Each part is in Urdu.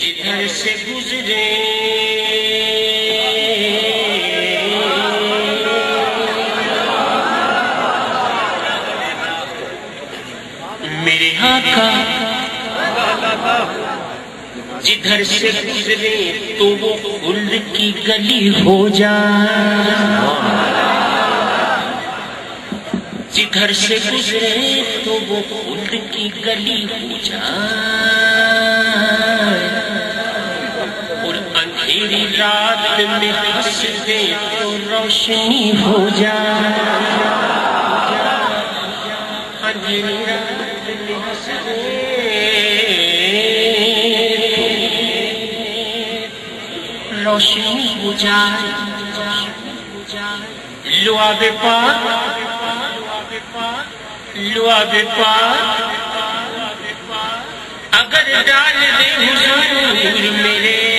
جدھر سے گزرے۔ میرے آقا، جدھر سے گزرے تو وہ خلد کی گلی ہو جائے جدھر سے گزرے تو وہ خلد کی گلی ہو جائے رات میں ہنس دے تو روشنی ہو جائے۔ اندھیری رات میں ہنس دے روشنی ہو جائے۔ لعاب پاک لعاب پاک۔ اگر ڈال دے حضور میرے۔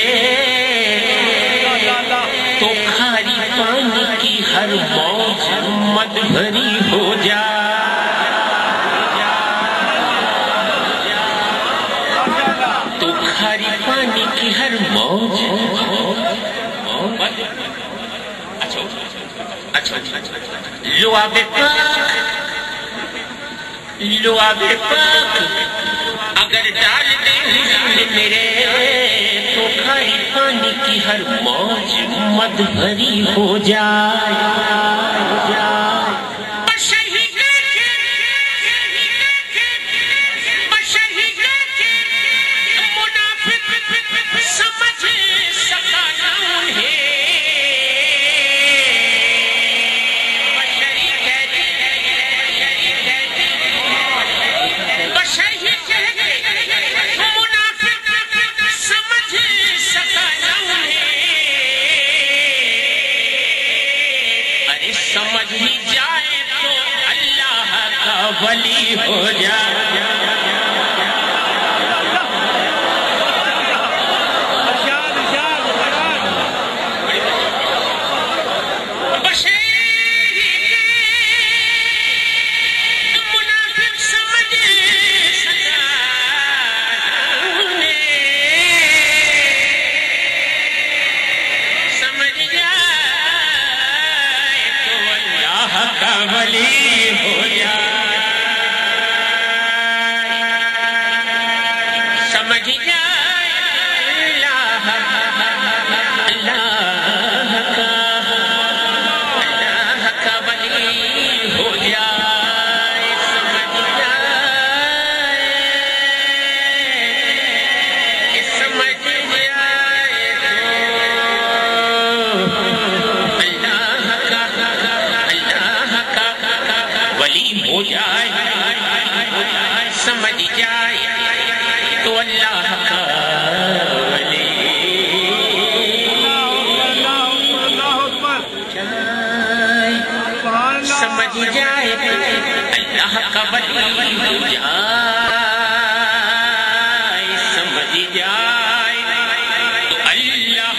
اچھا لعاب پاک لعاب پاک اگر ڈال دے حضور میرے تو کھاری پانی کی ہر موج مد بھری ہو جائے سمجھ ہی جائے تو اللہ کا ولی ہو جائے۔ اللہ کا سمجھ جائے تو اللہ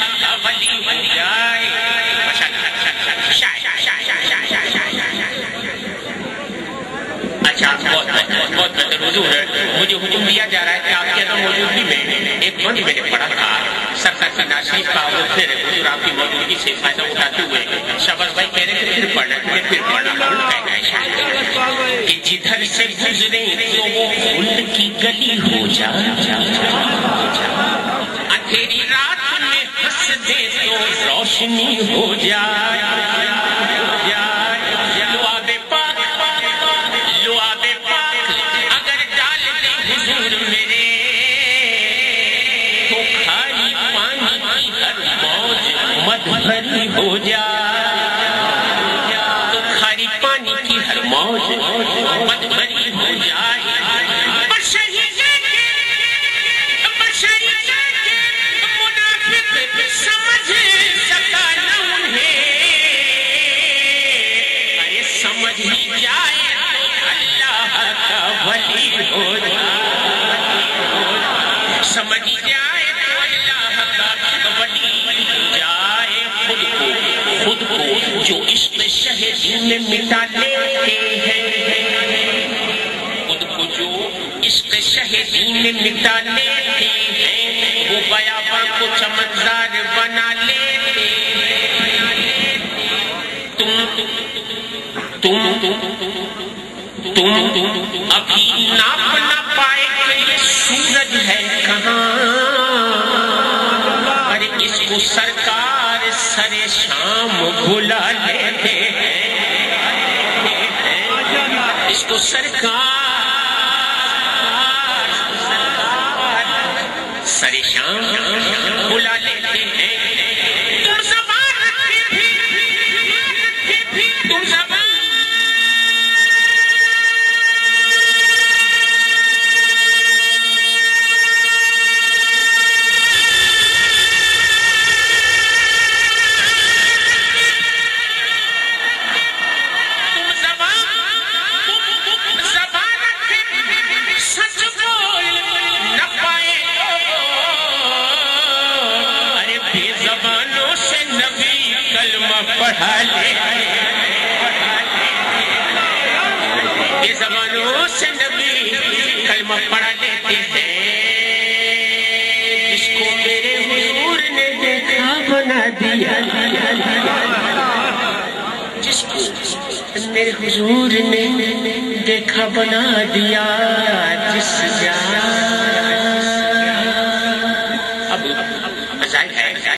اللہ ولی ہو جائے اچھا بہت بہت بہت بہت بہتر حضور مجھے حکم دیا جا رہا ہے۔ کہ آپ کے اندر موجودگی میں ایک بند میں نے پڑھا تھا سرکار کی ناشریف کا وہ پھر حضور آپ کی موجودگی سے فائدہ اٹھاتے ہوئے شباز بھائی کہہ رہے کہ پھر پڑھنا تمہیں پھر پڑھنا بھول کہنا ہے شاید کہ جدھر سے گزرے تو وہ خلد کی گلی ہو جائے اندھیری رات میں ہنس دے تو روشنی ہو جائے لعاب پاک لعاب پاک، اگر ڈال دے حضور میرے۔ تو کھاری پانی کی ہر موج بھری ہو جائے سمجھ سکا نہ انہیں۔ ارے سمجھ ہی جائے اللہ کا ولی ہو جائے سمجھ جائے تو اللہ کا ولی جائے۔ خود کو خود کو جو عشق میں مٹا لیتے ہیں۔ خود کو جو میں شہر میں مٹا لیتے تم تم ابھی ناپ نہ پائے کہ یہ سورج ہے کہاں؟ ارے اس کو سرکار سر شام بھلا لیتے اس کو سرکار سر شام بے زمانوں سے نبی کلمہ پڑھا لیتے ہیں۔ اس کو میرے حضور نے دیکھا، بنا دیا۔ جس کو میرے حضور نے دیکھا، بنا دیا۔ جس جان